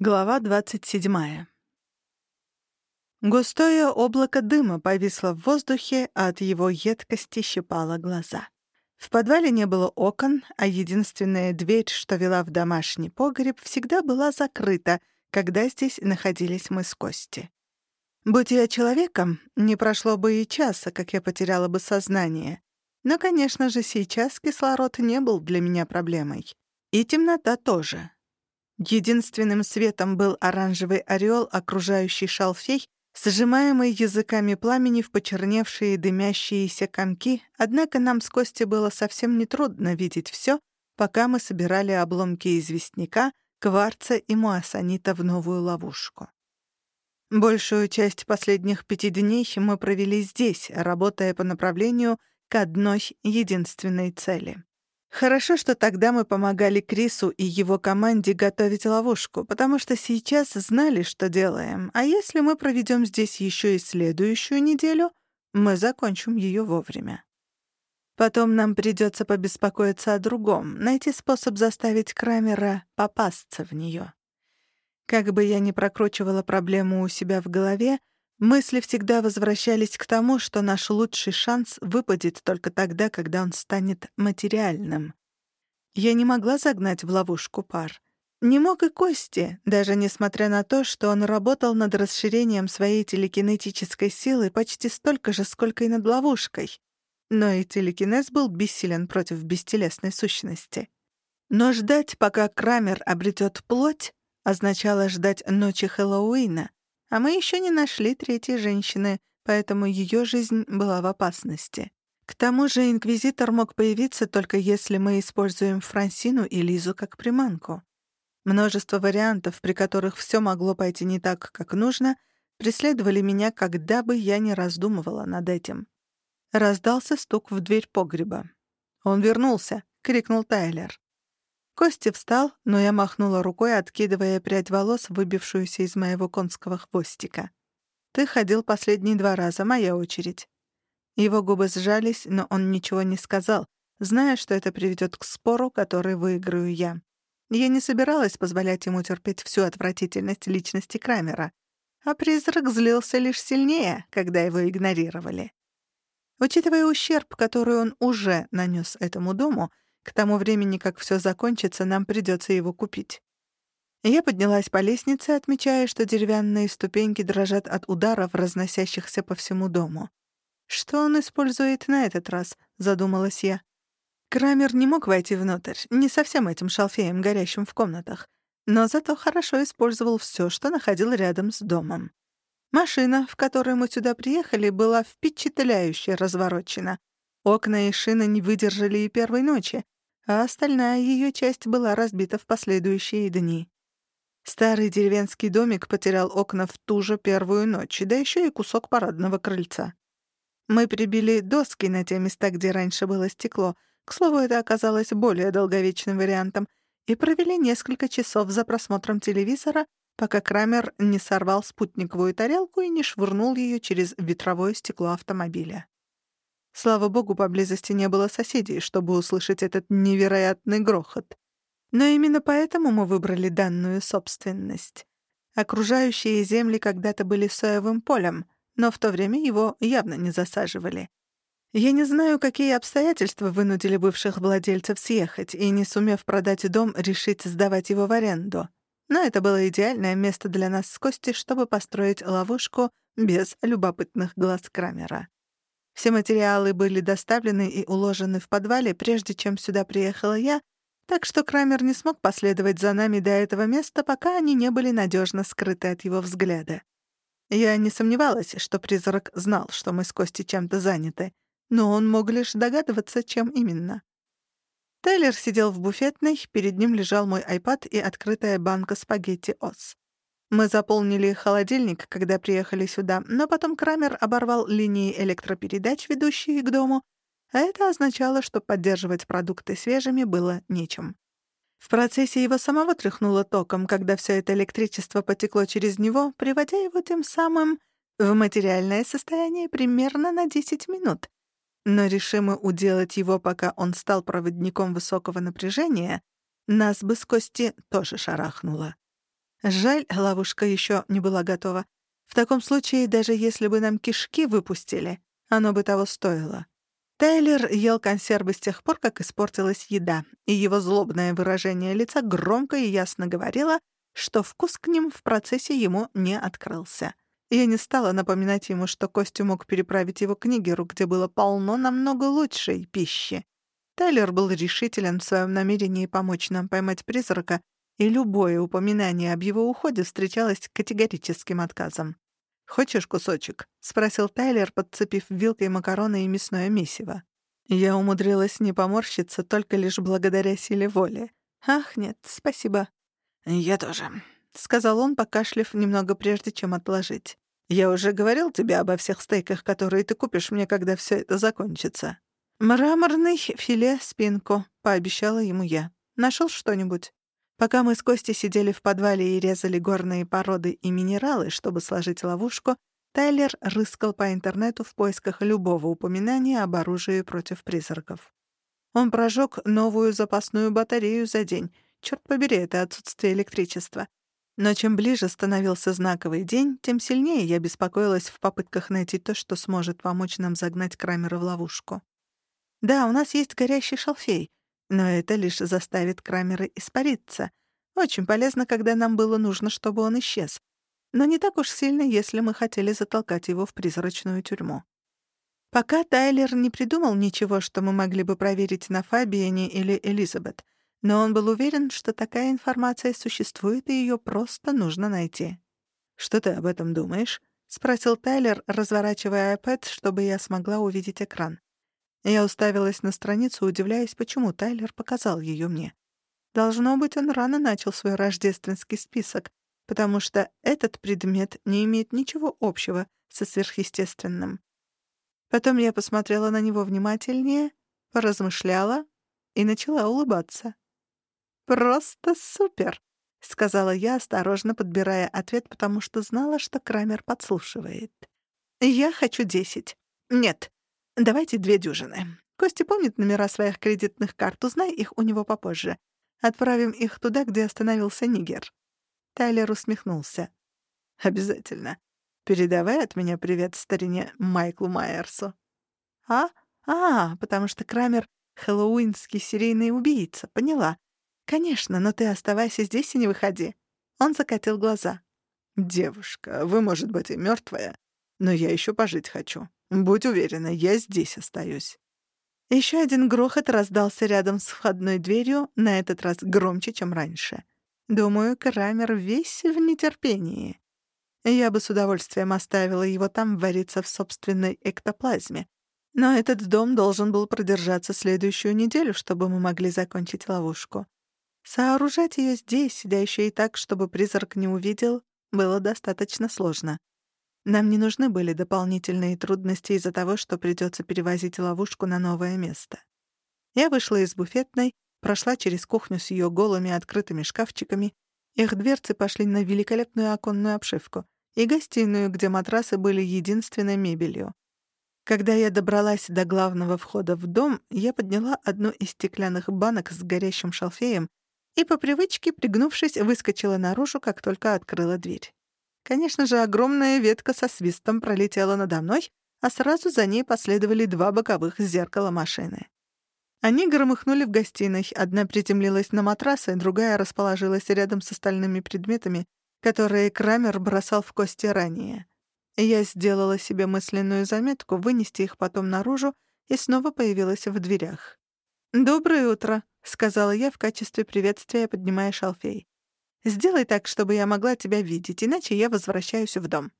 Глава 27. Густое облако дыма повисло в воздухе, а от его едкости щипало глаза. В подвале не было окон, а единственная дверь, что вела в домашний погреб, всегда была закрыта, когда здесь находились мы с Кости. Будь я человеком, не прошло бы и часа, как я потеряла бы сознание. Но, конечно же, сейчас кислород не был для меня проблемой. И темнота тоже. Единственным светом был оранжевый ореол, окружающий шалфей, сжимаемый языками пламени в почерневшие дымящиеся комки, однако нам с Костей было совсем нетрудно видеть все, пока мы собирали обломки известняка, кварца и муассанита в новую ловушку. Большую часть последних пяти дней мы провели здесь, работая по направлению к одной единственной цели. Хорошо, что тогда мы помогали Крису и его команде готовить ловушку, потому что сейчас знали, что делаем. А если мы проведем здесь еще и следующую неделю, мы закончим ее вовремя. Потом нам придется побеспокоиться о другом, найти способ заставить Крамера попасться в нее. Как бы я ни прокручивала проблему у себя в голове, Мысли всегда возвращались к тому, что наш лучший шанс выпадет только тогда, когда он станет материальным. Я не могла загнать в ловушку пар. Не мог и Кости, даже несмотря на то, что он работал над расширением своей телекинетической силы почти столько же, сколько и над ловушкой. Но и телекинез был бессилен против бестелесной сущности. Но ждать, пока Крамер обретет плоть, означало ждать ночи Хэллоуина, а мы еще не нашли третьей женщины, поэтому ее жизнь была в опасности. К тому же Инквизитор мог появиться только если мы используем Франсину и Лизу как приманку. Множество вариантов, при которых все могло пойти не так, как нужно, преследовали меня, когда бы я не раздумывала над этим. Раздался стук в дверь погреба. «Он вернулся!» — крикнул Тайлер. Кости встал, но я махнула рукой, откидывая прядь волос, выбившуюся из моего конского хвостика. «Ты ходил последние два раза, моя очередь». Его губы сжались, но он ничего не сказал, зная, что это приведет к спору, который выиграю я. Я не собиралась позволять ему терпеть всю отвратительность личности Крамера, а призрак злился лишь сильнее, когда его игнорировали. Учитывая ущерб, который он уже нанес этому дому, к тому времени, как все закончится, нам придется его купить. Я поднялась по лестнице, отмечая, что деревянные ступеньки дрожат от ударов, разносящихся по всему дому. «Что он использует на этот раз?» — задумалась я. Крамер не мог войти внутрь, не совсем этим шалфеем, горящим в комнатах, но зато хорошо использовал все, что находил рядом с домом. Машина, в которой мы сюда приехали, была впечатляюще разворочена. Окна и шины не выдержали и первой ночи, а остальная ее часть была разбита в последующие дни. Старый деревенский домик потерял окна в ту же первую ночь, да еще и кусок парадного крыльца. Мы прибили доски на те места, где раньше было стекло, к слову, это оказалось более долговечным вариантом, и провели несколько часов за просмотром телевизора, пока Крамер не сорвал спутниковую тарелку и не швырнул ее через ветровое стекло автомобиля. Слава богу, поблизости не было соседей, чтобы услышать этот невероятный грохот. Но именно поэтому мы выбрали данную собственность. Окружающие земли когда-то были соевым полем, но в то время его явно не засаживали. Я не знаю, какие обстоятельства вынудили бывших владельцев съехать и, не сумев продать дом, решить сдавать его в аренду. Но это было идеальное место для нас с Костей, чтобы построить ловушку без любопытных глаз Крамера. Все материалы были доставлены и уложены в подвале, прежде чем сюда приехала я, так что Крамер не смог последовать за нами до этого места, пока они не были надежно скрыты от его взгляда. Я не сомневалась, что призрак знал, что мы с Костей чем-то заняты, но он мог лишь догадываться, чем именно. Тейлер сидел в буфетной, перед ним лежал мой айпад и открытая банка спагетти Ос. Мы заполнили холодильник, когда приехали сюда, но потом Крамер оборвал линии электропередач, ведущие к дому, а это означало, что поддерживать продукты свежими было нечем. В процессе его самого тряхнуло током, когда все это электричество потекло через него, приводя его тем самым в материальное состояние примерно на 10 минут. Но решимы уделать его, пока он стал проводником высокого напряжения, нас бы с Кости тоже шарахнуло. Жаль, ловушка еще не была готова. В таком случае, даже если бы нам кишки выпустили, оно бы того стоило. Тайлер ел консервы с тех пор, как испортилась еда, и его злобное выражение лица громко и ясно говорило, что вкус к ним в процессе ему не открылся. Я не стала напоминать ему, что Костю мог переправить его к Нигеру, где было полно намного лучшей пищи. Тайлер был решителен в своем намерении помочь нам поймать призрака, и любое упоминание об его уходе встречалось категорическим отказом. «Хочешь кусочек?» — спросил Тайлер, подцепив вилкой макароны и мясное месиво. Я умудрилась не поморщиться только лишь благодаря силе воли. «Ах, нет, спасибо». «Я тоже», — сказал он, покашлив немного прежде, чем отложить. «Я уже говорил тебе обо всех стейках, которые ты купишь мне, когда все это закончится». «Мраморный филе спинку», — пообещала ему я. Нашел что-нибудь?» Пока мы с Костей сидели в подвале и резали горные породы и минералы, чтобы сложить ловушку, Тайлер рыскал по интернету в поисках любого упоминания об оружии против призраков. Он прожег новую запасную батарею за день. Черт побери, это отсутствие электричества. Но чем ближе становился знаковый день, тем сильнее я беспокоилась в попытках найти то, что сможет помочь нам загнать Крамера в ловушку. Да, у нас есть горящий шалфей — но это лишь заставит Крамера испариться. Очень полезно, когда нам было нужно, чтобы он исчез. Но не так уж сильно, если мы хотели затолкать его в призрачную тюрьму. Пока Тайлер не придумал ничего, что мы могли бы проверить на Фабиане или Элизабет, но он был уверен, что такая информация существует, и ее просто нужно найти. «Что ты об этом думаешь?» — спросил Тайлер, разворачивая iPad, чтобы я смогла увидеть экран. Я уставилась на страницу, удивляясь, почему Тайлер показал ее мне. Должно быть, он рано начал свой рождественский список, потому что этот предмет не имеет ничего общего со сверхъестественным. Потом я посмотрела на него внимательнее, поразмышляла и начала улыбаться. «Просто супер!» — сказала я, осторожно подбирая ответ, потому что знала, что Крамер подслушивает. «Я хочу десять. Нет, Давайте две дюжины. Костя помнит номера своих кредитных карт, узнай их у него попозже. Отправим их туда, где остановился Нигер». Тайлер усмехнулся. «Обязательно. Передавай от меня привет старине Майклу Майерсу». «А? А, потому что Крамер — хэллоуинский серийный убийца, поняла. Конечно, но ты оставайся здесь и не выходи». Он закатил глаза. «Девушка, вы, может быть, и мертвая, но я еще пожить хочу. Будь уверена, я здесь остаюсь». Еще один грохот раздался рядом с входной дверью, на этот раз громче, чем раньше. Думаю, Крамер весь в нетерпении. Я бы с удовольствием оставила его там вариться в собственной эктоплазме. Но этот дом должен был продержаться следующую неделю, чтобы мы могли закончить ловушку. Сооружать ее здесь, да еще и так, чтобы призрак не увидел, было достаточно сложно. Нам не нужны были дополнительные трудности из-за того, что придется перевозить ловушку на новое место. Я вышла из буфетной, прошла через кухню с ее голыми открытыми шкафчиками, их дверцы пошли на великолепную оконную обшивку и гостиную, где матрасы были единственной мебелью. Когда я добралась до главного входа в дом, я подняла одну из стеклянных банок с горящим шалфеем и по привычке, пригнувшись, выскочила наружу, как только открыла дверь. Конечно же, огромная ветка со свистом пролетела надо мной, а сразу за ней последовали два боковых зеркала машины. Они громыхнули в гостиной, одна приземлилась на матрасы, другая расположилась рядом с остальными предметами, которые Крамер бросал в кости ранее. Я сделала себе мысленную заметку вынести их потом наружу и снова появилась в дверях. «Доброе утро», — сказала я в качестве приветствия, поднимая шалфей. Сделай так, чтобы я могла тебя видеть, иначе я возвращаюсь в дом».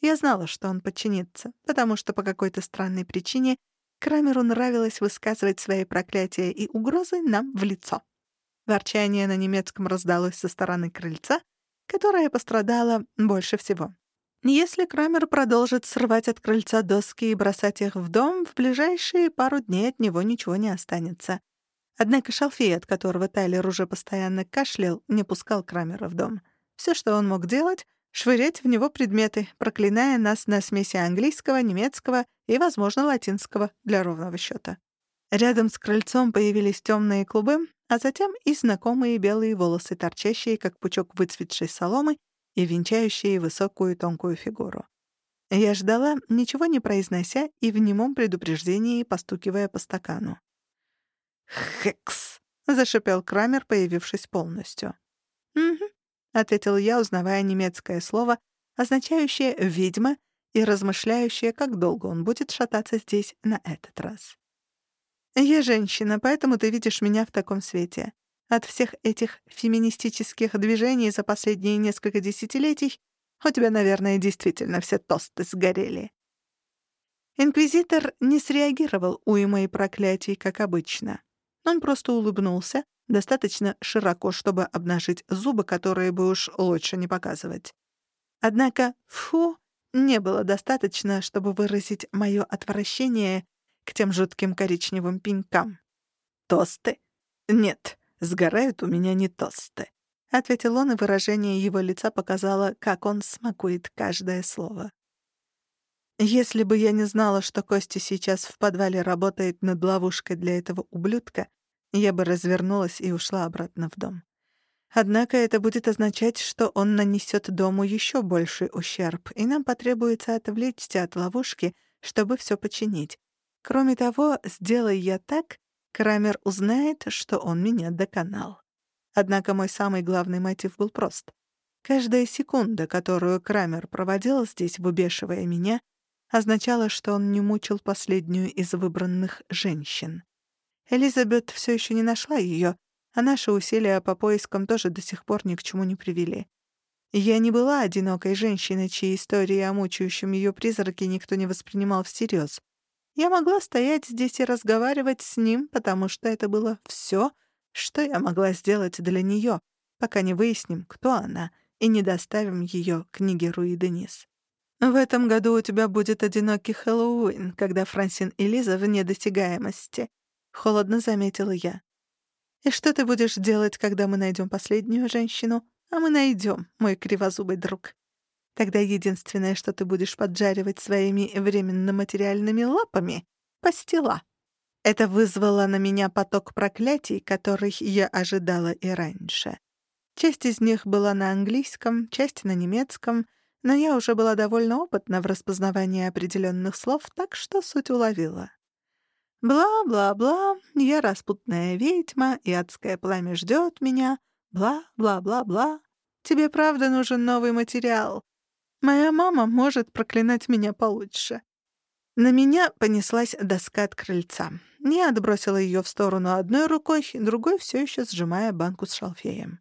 Я знала, что он подчинится, потому что по какой-то странной причине Крамеру нравилось высказывать свои проклятия и угрозы нам в лицо. Ворчание на немецком раздалось со стороны крыльца, которое пострадало больше всего. Если Крамер продолжит срывать от крыльца доски и бросать их в дом, в ближайшие пару дней от него ничего не останется. Однако шалфей, от которого Тайлер уже постоянно кашлял, не пускал Крамера в дом. Все, что он мог делать — швырять в него предметы, проклиная нас на смеси английского, немецкого и, возможно, латинского для ровного счета. Рядом с крыльцом появились темные клубы, а затем и знакомые белые волосы, торчащие, как пучок выцветшей соломы и венчающие высокую тонкую фигуру. Я ждала, ничего не произнося и в немом предупреждении постукивая по стакану. «Хекс!» — зашипел Крамер, появившись полностью. «Угу», — ответил я, узнавая немецкое слово, означающее «ведьма» и размышляющее, как долго он будет шататься здесь на этот раз. «Я женщина, поэтому ты видишь меня в таком свете. От всех этих феминистических движений за последние несколько десятилетий у тебя, наверное, действительно все тосты сгорели». Инквизитор не среагировал уймой проклятий, как обычно. Он просто улыбнулся, достаточно широко, чтобы обнажить зубы, которые бы уж лучше не показывать. Однако «фу» не было достаточно, чтобы выразить мое отвращение к тем жутким коричневым пенькам. «Тосты? Нет, сгорают у меня не тосты», — ответил он, и выражение его лица показало, как он смакует каждое слово. Если бы я не знала, что Костя сейчас в подвале работает над ловушкой для этого ублюдка, я бы развернулась и ушла обратно в дом. Однако это будет означать, что он нанесет дому еще больший ущерб, и нам потребуется отвлечься от ловушки, чтобы все починить. Кроме того, сделай я так, Крамер узнает, что он меня доконал. Однако мой самый главный мотив был прост. Каждая секунда, которую Крамер проводил здесь, выбешивая меня, означало, что он не мучил последнюю из выбранных женщин. Элизабет все еще не нашла ее, а наши усилия по поискам тоже до сих пор ни к чему не привели. Я не была одинокой женщиной, чьи истории о мучающем ее призраке никто не воспринимал всерьез. Я могла стоять здесь и разговаривать с ним, потому что это было все, что я могла сделать для нее, пока не выясним, кто она, и не доставим ее к Нигеру и Денис. В этом году у тебя будет одинокий Хэллоуин, когда Франсин и Лиза вне досягаемости. Холодно заметила я. И что ты будешь делать, когда мы найдем последнюю женщину? А мы найдем, мой кривозубый друг. Тогда единственное, что ты будешь поджаривать своими временно-материальными лапами — пастила. Это вызвало на меня поток проклятий, которых я ожидала и раньше. Часть из них была на английском, часть на немецком — но я уже была довольно опытна в распознавании определенных слов, так что суть уловила. Бла-бла-бла, я распутная ведьма, и адское пламя ждет меня. Бла-бла-бла-бла. Тебе правда нужен новый материал. Моя мама может проклинать меня получше. На меня понеслась доска от крыльца. Я отбросила ее в сторону одной рукой, другой все еще сжимая банку с шалфеем.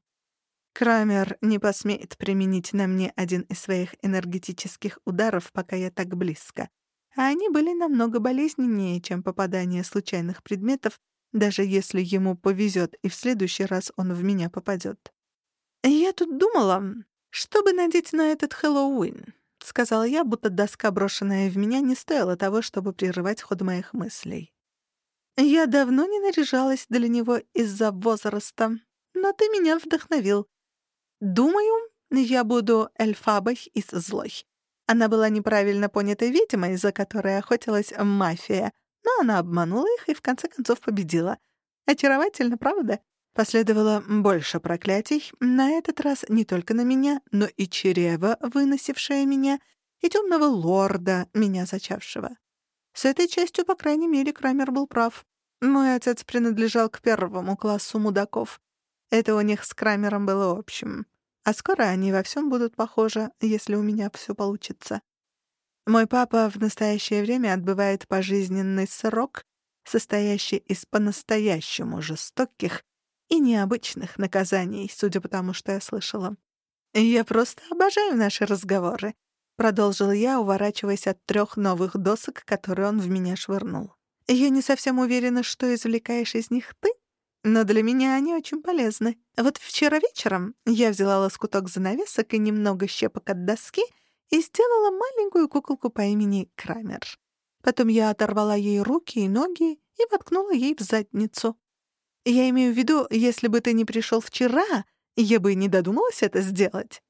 Крамер не посмеет применить на мне один из своих энергетических ударов, пока я так близко. А они были намного болезненнее, чем попадание случайных предметов, даже если ему повезет, и в следующий раз он в меня попадет. «Я тут думала, чтобы надеть на этот Хэллоуин», — сказала я, будто доска, брошенная в меня, не стоила того, чтобы прерывать ход моих мыслей. «Я давно не наряжалась для него из-за возраста, но ты меня вдохновил. Думаю, я буду эльфабой из злой. Она была неправильно понятой ведьмой, за которой охотилась мафия, но она обманула их и в конце концов победила. Очаровательно, правда? Последовало больше проклятий, на этот раз не только на меня, но и чрево, выносившее меня, и темного лорда, меня зачавшего. С этой частью, по крайней мере, Крамер был прав. Мой отец принадлежал к первому классу мудаков. Это у них с Крамером было общим. А скоро они во всем будут похожи, если у меня все получится. Мой папа в настоящее время отбывает пожизненный срок, состоящий из по-настоящему жестоких и необычных наказаний, судя по тому, что я слышала. «Я просто обожаю наши разговоры», — продолжил я, уворачиваясь от трех новых досок, которые он в меня швырнул. «Я не совсем уверена, что извлекаешь из них ты, но для меня они очень полезны. Вот вчера вечером я взяла лоскуток занавесок и немного щепок от доски и сделала маленькую куколку по имени Крамер. Потом я оторвала ей руки и ноги и воткнула ей в задницу. Я имею в виду, если бы ты не пришел вчера, я бы не додумалась это сделать.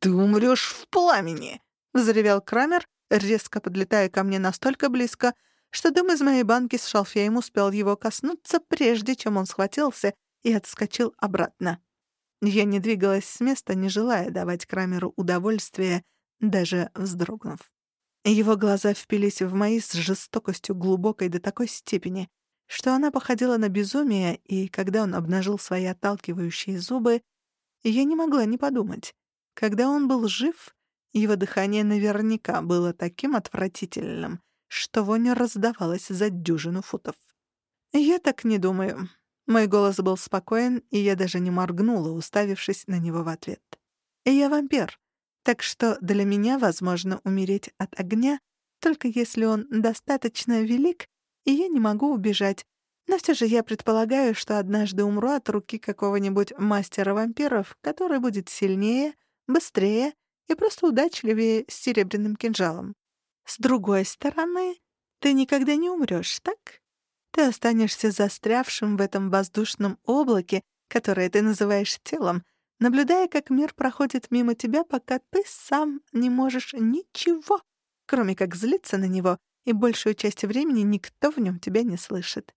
«Ты умрешь в пламени!» — взревел Крамер, резко подлетая ко мне настолько близко, что дым из моей банки с шалфеем успел его коснуться, прежде чем он схватился и отскочил обратно. Я не двигалась с места, не желая давать Крамеру удовольствие, даже вздрогнув. Его глаза впились в мои с жестокостью глубокой до такой степени, что она походила на безумие, и когда он обнажил свои отталкивающие зубы, я не могла не подумать. Когда он был жив, его дыхание наверняка было таким отвратительным, что вонь раздавалась за дюжину футов. «Я так не думаю». Мой голос был спокоен, и я даже не моргнула, уставившись на него в ответ. «Я вампир, так что для меня возможно умереть от огня, только если он достаточно велик, и я не могу убежать. Но все же я предполагаю, что однажды умру от руки какого-нибудь мастера вампиров, который будет сильнее, быстрее и просто удачливее с серебряным кинжалом. С другой стороны, ты никогда не умрёшь, так? Ты останешься застрявшим в этом воздушном облаке, которое ты называешь телом, наблюдая, как мир проходит мимо тебя, пока ты сам не можешь ничего, кроме как злиться на него, и большую часть времени никто в нём тебя не слышит.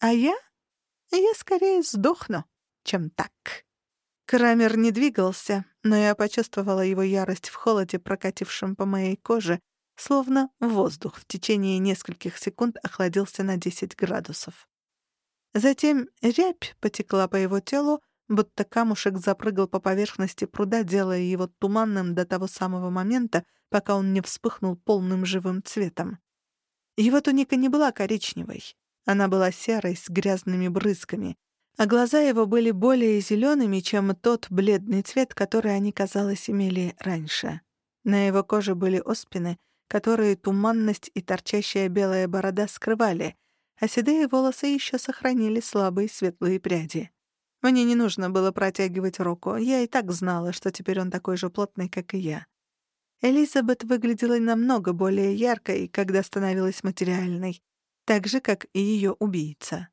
А я? Я скорее сдохну, чем так. Крамер не двигался, но я почувствовала его ярость в холоде, прокатившем по моей коже, словно воздух в течение нескольких секунд охладился на 10 градусов. Затем рябь потекла по его телу, будто камушек запрыгал по поверхности пруда, делая его туманным до того самого момента, пока он не вспыхнул полным живым цветом. Его туника не была коричневой. Она была серой, с грязными брызгами, а глаза его были более зелеными, чем тот бледный цвет, который они, казалось, имели раньше. На его коже были оспины, которые туманность и торчащая белая борода скрывали, а седые волосы еще сохранили слабые светлые пряди. Мне не нужно было протягивать руку, я и так знала, что теперь он такой же плотный, как и я. Элизабет выглядела намного более яркой, когда становилась материальной, так же, как и ее убийца.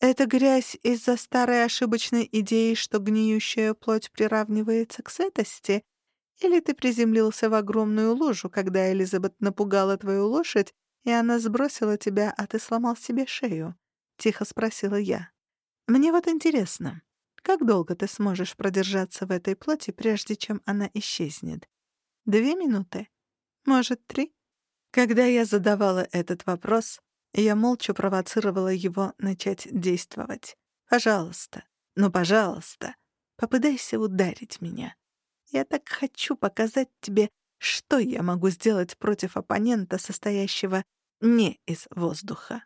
Это грязь из-за старой ошибочной идеи, что гниющая плоть приравнивается к сытости? Или ты приземлился в огромную лужу, когда Элизабет напугала твою лошадь, и она сбросила тебя, а ты сломал себе шею?» — тихо спросила я. «Мне вот интересно, как долго ты сможешь продержаться в этой плоти, прежде чем она исчезнет? Две минуты? Может, три?» Когда я задавала этот вопрос, я молча провоцировала его начать действовать. «Пожалуйста, ну, пожалуйста, попытайся ударить меня. Я так хочу показать тебе, что я могу сделать против оппонента, состоящего не из воздуха».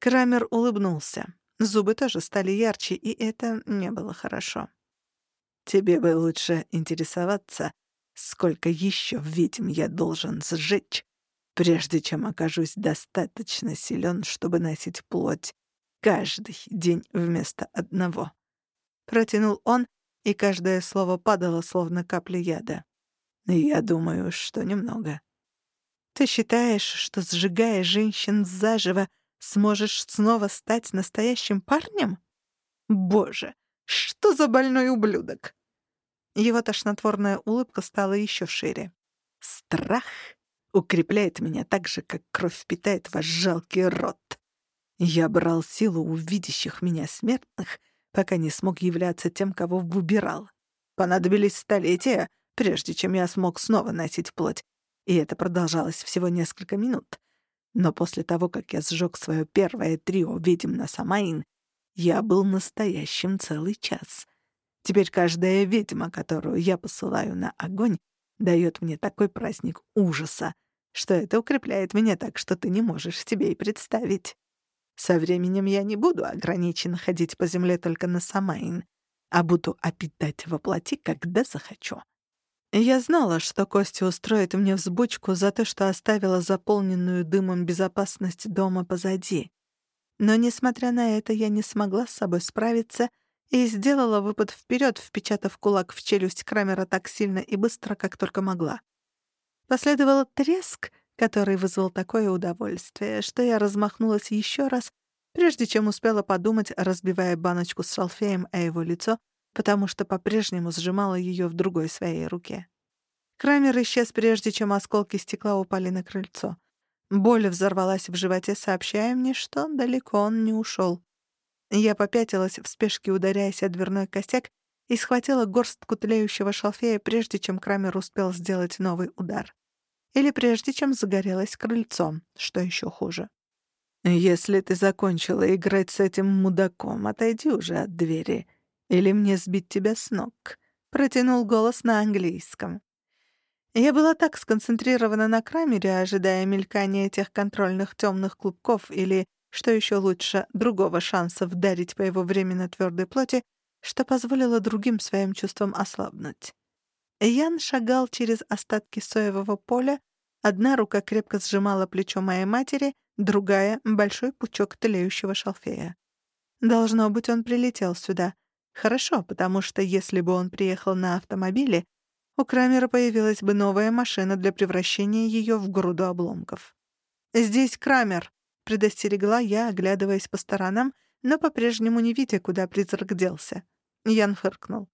Крамер улыбнулся. Зубы тоже стали ярче, и это не было хорошо. «Тебе бы лучше интересоваться, сколько еще ведьм я должен сжечь, прежде чем окажусь достаточно силен, чтобы носить плоть каждый день вместо одного. Протянул он, и каждое слово падало, словно капли яда. Я думаю, что немного. Ты считаешь, что, сжигая женщин заживо, сможешь снова стать настоящим парнем? Боже, что за больной ублюдок! Его тошнотворная улыбка стала еще шире. Страх укрепляет меня так же, как кровь питает ваш жалкий рот. Я брал силу у видящих меня смертных, пока не смог являться тем, кого выбирал. Понадобились столетия, прежде чем я смог снова носить плоть, и это продолжалось всего несколько минут. Но после того, как я сжег свое первое трио ведьм на Самаин, я был настоящим целый час. Теперь каждая ведьма, которую я посылаю на огонь, дает мне такой праздник ужаса, что это укрепляет меня так, что ты не можешь себе и представить. Со временем я не буду ограниченно ходить по земле только на Самайн, а буду обитать во плоти, когда захочу. Я знала, что Костя устроит мне взбучку за то, что оставила заполненную дымом безопасность дома позади. Но, несмотря на это, я не смогла с собой справиться и сделала выпад вперед, впечатав кулак в челюсть Крамера так сильно и быстро, как только могла. Последовал треск, который вызвал такое удовольствие, что я размахнулась еще раз, прежде чем успела подумать, разбивая баночку с шалфеем о его лицо, потому что по-прежнему сжимала ее в другой своей руке. Крамер исчез, прежде чем осколки стекла упали на крыльцо. Боль взорвалась в животе, сообщая мне, что далеко он не ушел. Я попятилась в спешке, ударяясь о дверной косяк, и схватила горстку тлеющего шалфея, прежде чем Крамер успел сделать новый удар. Или прежде чем загорелось крыльцо, что еще хуже. «Если ты закончила играть с этим мудаком, отойди уже от двери. Или мне сбить тебя с ног», — протянул голос на английском. Я была так сконцентрирована на Крамере, ожидая мелькания этих контрольных темных клубков или, что еще лучше, другого шанса вдарить по его временно твердой плоти, что позволило другим своим чувствам ослабнуть. Ян шагал через остатки соевого поля, одна рука крепко сжимала плечо моей матери, другая — большой пучок тлеющего шалфея. Должно быть, он прилетел сюда. Хорошо, потому что если бы он приехал на автомобиле, у Крамера появилась бы новая машина для превращения ее в груду обломков. «Здесь Крамер», — предостерегла я, оглядываясь по сторонам, но по-прежнему не видя, куда призрак делся. Ян фыркнул.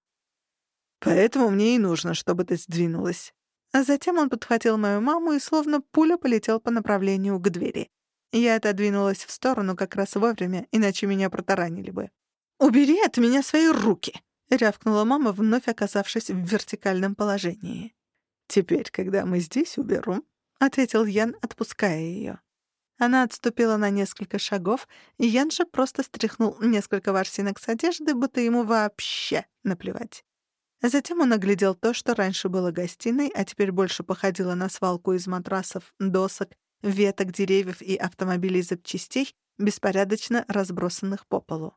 «Поэтому мне и нужно, чтобы ты сдвинулась». А затем он подхватил мою маму и словно пуля полетел по направлению к двери. Я отодвинулась в сторону как раз вовремя, иначе меня протаранили бы. «Убери от меня свои руки!» — рявкнула мама, вновь оказавшись в вертикальном положении. «Теперь, когда мы здесь, уберу», — ответил Ян, отпуская ее. Она отступила на несколько шагов, и Ян же просто стряхнул несколько ворсинок с одежды, будто ему вообще наплевать. Затем он оглядел то, что раньше было гостиной, а теперь больше походило на свалку из матрасов, досок, веток, деревьев и автомобилей запчастей, беспорядочно разбросанных по полу.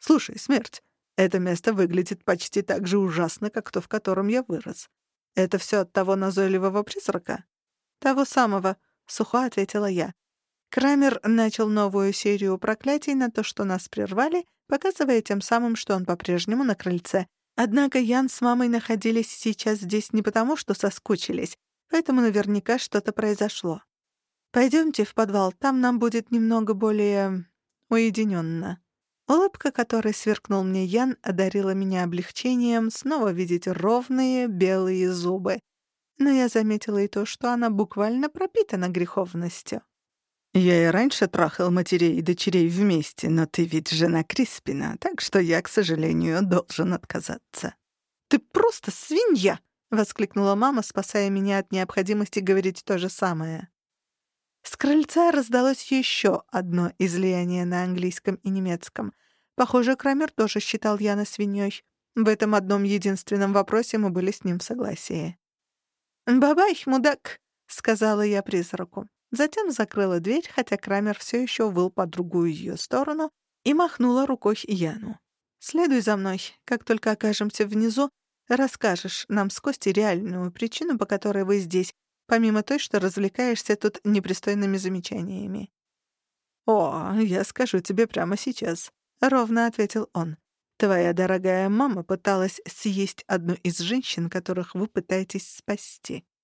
«Слушай, смерть, это место выглядит почти так же ужасно, как то, в котором я вырос. Это все от того назойливого призрака?» «Того самого», — сухо ответила я. Крамер начал новую серию проклятий на то, что нас прервали, показывая тем самым, что он по-прежнему на крыльце. Однако Ян с мамой находились сейчас здесь не потому, что соскучились, поэтому наверняка что-то произошло. Пойдемте в подвал, там нам будет немного более уединенно. Улыбка, которой сверкнул мне Ян, одарила меня облегчением снова видеть ровные белые зубы. Но я заметила и то, что она буквально пропитана греховностью. «Я и раньше трахал матерей и дочерей вместе, но ты ведь жена Криспина, так что я, к сожалению, должен отказаться». «Ты просто свинья!» — воскликнула мама, спасая меня от необходимости говорить то же самое. С крыльца раздалось еще одно излияние на английском и немецком. Похоже, Крамер тоже считал Яна свиньей. В этом одном единственном вопросе мы были с ним в согласии. «Бабай, мудак!» — сказала я призраку. Затем закрыла дверь, хотя Крамер все еще выл по другую ее сторону, и махнула рукой Яну. «Следуй за мной. Как только окажемся внизу, расскажешь нам с Костей реальную причину, по которой вы здесь, помимо той, что развлекаешься тут непристойными замечаниями». «О, я скажу тебе прямо сейчас», — ровно ответил он. «Твоя дорогая мама пыталась съесть одну из женщин, которых вы пытаетесь спасти».